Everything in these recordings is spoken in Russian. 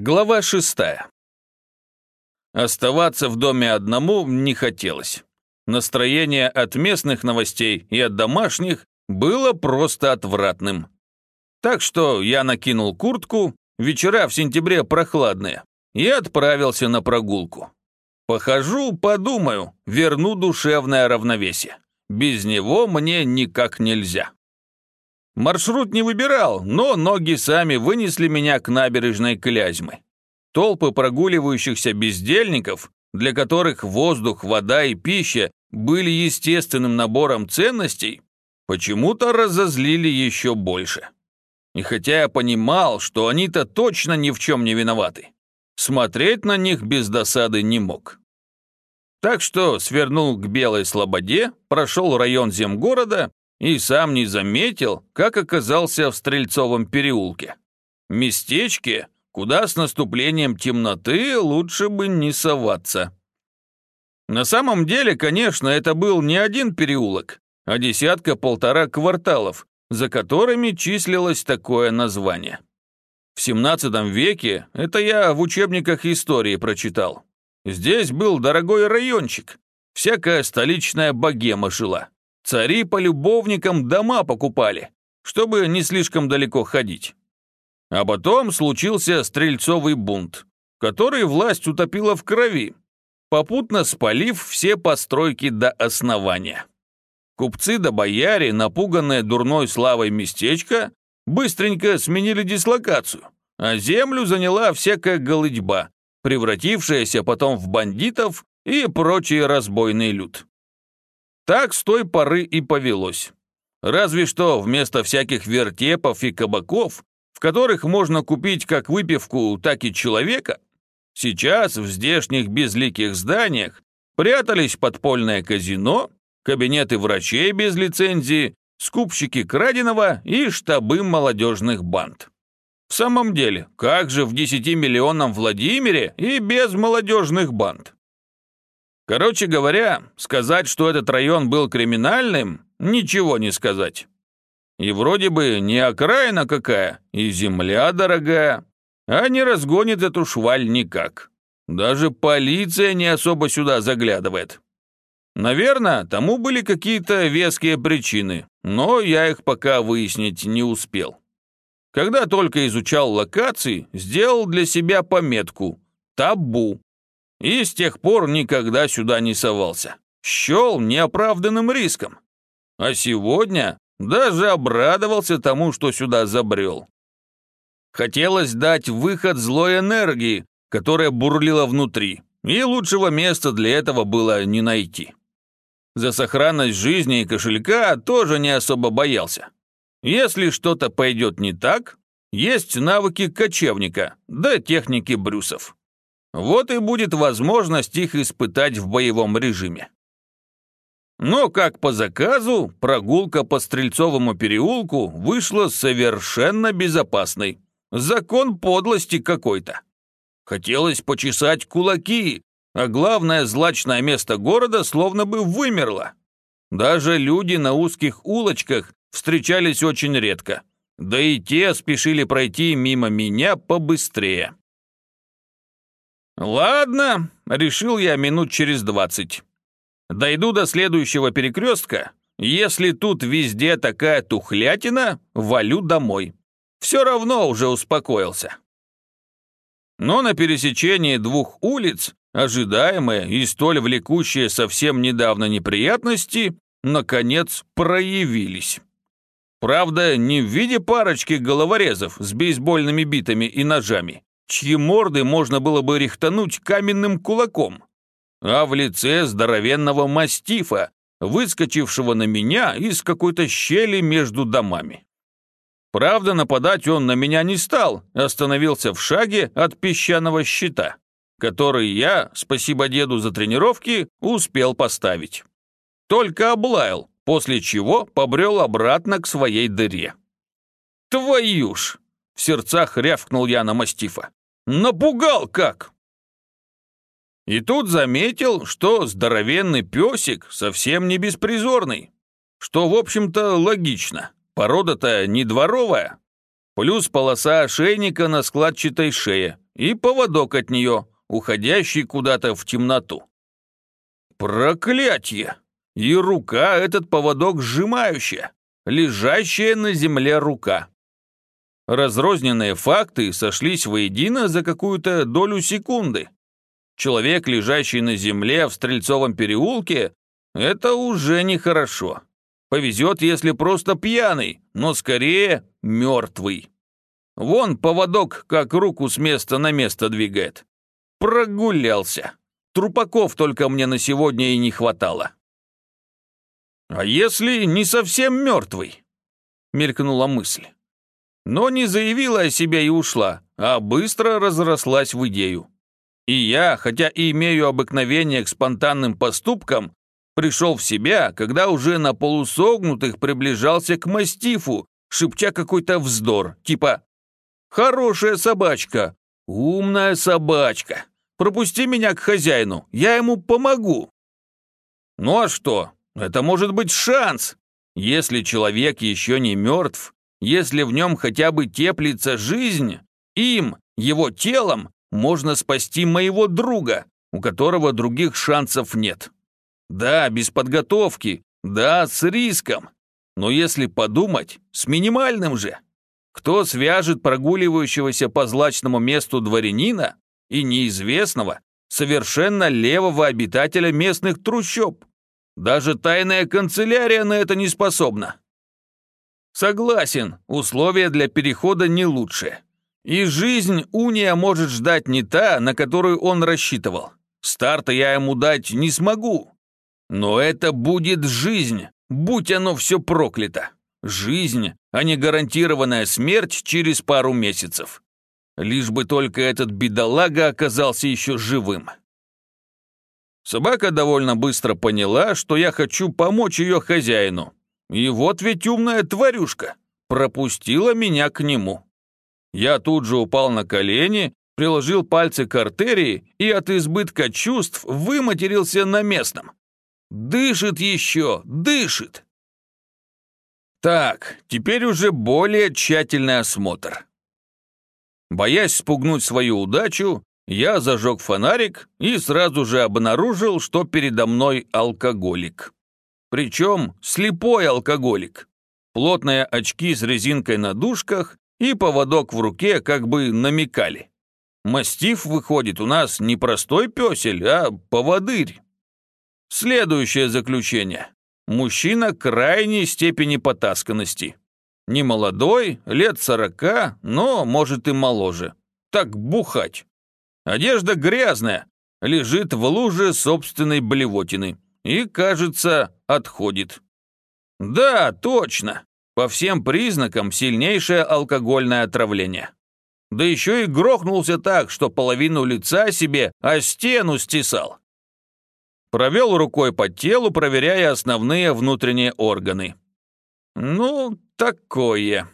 Глава шестая. Оставаться в доме одному не хотелось. Настроение от местных новостей и от домашних было просто отвратным. Так что я накинул куртку, вечера в сентябре прохладные, и отправился на прогулку. Похожу, подумаю, верну душевное равновесие. Без него мне никак нельзя. Маршрут не выбирал, но ноги сами вынесли меня к набережной Клязьмы. Толпы прогуливающихся бездельников, для которых воздух, вода и пища были естественным набором ценностей, почему-то разозлили еще больше. И хотя я понимал, что они-то точно ни в чем не виноваты, смотреть на них без досады не мог. Так что свернул к Белой Слободе, прошел район земгорода и сам не заметил, как оказался в Стрельцовом переулке. Местечке, куда с наступлением темноты лучше бы не соваться. На самом деле, конечно, это был не один переулок, а десятка-полтора кварталов, за которыми числилось такое название. В 17 веке это я в учебниках истории прочитал. Здесь был дорогой райончик, всякая столичная богема жила. Цари по любовникам дома покупали, чтобы не слишком далеко ходить. А потом случился стрельцовый бунт, который власть утопила в крови, попутно спалив все постройки до основания. Купцы да бояре, напуганные дурной славой местечка, быстренько сменили дислокацию, а землю заняла всякая голыдьба, превратившаяся потом в бандитов и прочий разбойный люд. Так с той поры и повелось. Разве что вместо всяких вертепов и кабаков, в которых можно купить как выпивку, так и человека, сейчас в здешних безликих зданиях прятались подпольное казино, кабинеты врачей без лицензии, скупщики краденого и штабы молодежных банд. В самом деле, как же в 10-миллионном Владимире и без молодежных банд? Короче говоря, сказать, что этот район был криминальным, ничего не сказать. И вроде бы не окраина какая, и земля дорогая, а не разгонит эту шваль никак. Даже полиция не особо сюда заглядывает. Наверное, тому были какие-то веские причины, но я их пока выяснить не успел. Когда только изучал локации, сделал для себя пометку «Табу» и с тех пор никогда сюда не совался. Щел неоправданным риском. А сегодня даже обрадовался тому, что сюда забрел. Хотелось дать выход злой энергии, которая бурлила внутри, и лучшего места для этого было не найти. За сохранность жизни и кошелька тоже не особо боялся. Если что-то пойдет не так, есть навыки кочевника, да техники брюсов. Вот и будет возможность их испытать в боевом режиме. Но, как по заказу, прогулка по Стрельцовому переулку вышла совершенно безопасной. Закон подлости какой-то. Хотелось почесать кулаки, а главное злачное место города словно бы вымерло. Даже люди на узких улочках встречались очень редко. Да и те спешили пройти мимо меня побыстрее. «Ладно», — решил я минут через двадцать. «Дойду до следующего перекрестка. Если тут везде такая тухлятина, валю домой. Все равно уже успокоился». Но на пересечении двух улиц ожидаемые и столь влекущие совсем недавно неприятности, наконец, проявились. Правда, не в виде парочки головорезов с бейсбольными битами и ножами, чьи морды можно было бы рихтануть каменным кулаком, а в лице здоровенного мастифа, выскочившего на меня из какой-то щели между домами. Правда, нападать он на меня не стал, остановился в шаге от песчаного щита, который я, спасибо деду за тренировки, успел поставить. Только облаял, после чего побрел обратно к своей дыре. «Твою ж!» — в сердцах рявкнул я на мастифа. Напугал как!» И тут заметил, что здоровенный песик совсем не беспризорный. Что, в общем-то, логично. Порода-то не дворовая. Плюс полоса ошейника на складчатой шее и поводок от нее, уходящий куда-то в темноту. Проклятье! И рука этот поводок сжимающая, лежащая на земле рука. Разрозненные факты сошлись воедино за какую-то долю секунды. Человек, лежащий на земле в Стрельцовом переулке, это уже нехорошо. Повезет, если просто пьяный, но скорее мертвый. Вон поводок как руку с места на место двигает. Прогулялся. Трупаков только мне на сегодня и не хватало. А если не совсем мертвый? Мелькнула мысль. Но не заявила о себе и ушла, а быстро разрослась в идею. И я, хотя и имею обыкновение к спонтанным поступкам, пришел в себя, когда уже на полусогнутых приближался к мастифу, шепча какой-то вздор, типа «Хорошая собачка, умная собачка, пропусти меня к хозяину, я ему помогу». Ну а что, это может быть шанс. Если человек еще не мертв, если в нем хотя бы теплится жизнь, им, его телом, можно спасти моего друга, у которого других шансов нет. Да, без подготовки, да, с риском. Но если подумать, с минимальным же. Кто свяжет прогуливающегося по злачному месту дворянина и неизвестного, совершенно левого обитателя местных трущоб? Даже тайная канцелярия на это не способна. Согласен, условия для перехода не лучшие. И жизнь Уния может ждать не та, на которую он рассчитывал. Старта я ему дать не смогу. Но это будет жизнь, будь оно все проклято. Жизнь, а не гарантированная смерть через пару месяцев. Лишь бы только этот бедолага оказался еще живым. Собака довольно быстро поняла, что я хочу помочь ее хозяину. И вот ведь умная тварюшка пропустила меня к нему. Я тут же упал на колени, приложил пальцы к артерии и от избытка чувств выматерился на местном. Дышит еще, дышит. Так, теперь уже более тщательный осмотр. Боясь спугнуть свою удачу, я зажег фонарик и сразу же обнаружил, что передо мной алкоголик. Причем слепой алкоголик. Плотные очки с резинкой на дужках и поводок в руке как бы намекали. Мастиф выходит у нас не простой песель, а поводырь. Следующее заключение. Мужчина крайней степени потасканности. Не молодой, лет сорока, но, может, и моложе. Так бухать. Одежда грязная, лежит в луже собственной блевотины и, кажется, отходит. Да, точно. По всем признакам сильнейшее алкогольное отравление. Да еще и грохнулся так, что половину лица себе о стену стесал. Провел рукой по телу, проверяя основные внутренние органы. Ну, такое.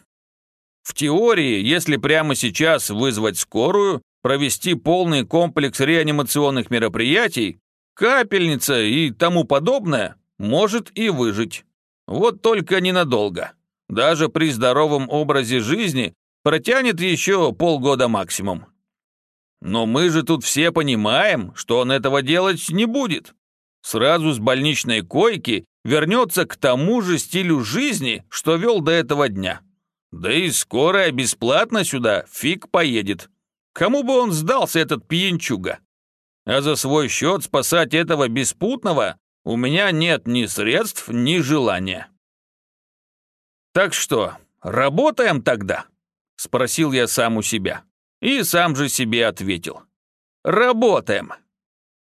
В теории, если прямо сейчас вызвать скорую, провести полный комплекс реанимационных мероприятий, капельница и тому подобное, может и выжить. Вот только ненадолго даже при здоровом образе жизни протянет еще полгода максимум. Но мы же тут все понимаем, что он этого делать не будет. Сразу с больничной койки вернется к тому же стилю жизни, что вел до этого дня. Да и скорая бесплатно сюда фиг поедет. Кому бы он сдался, этот пьянчуга? А за свой счет спасать этого беспутного у меня нет ни средств, ни желания. «Так что, работаем тогда?» – спросил я сам у себя. И сам же себе ответил. «Работаем!»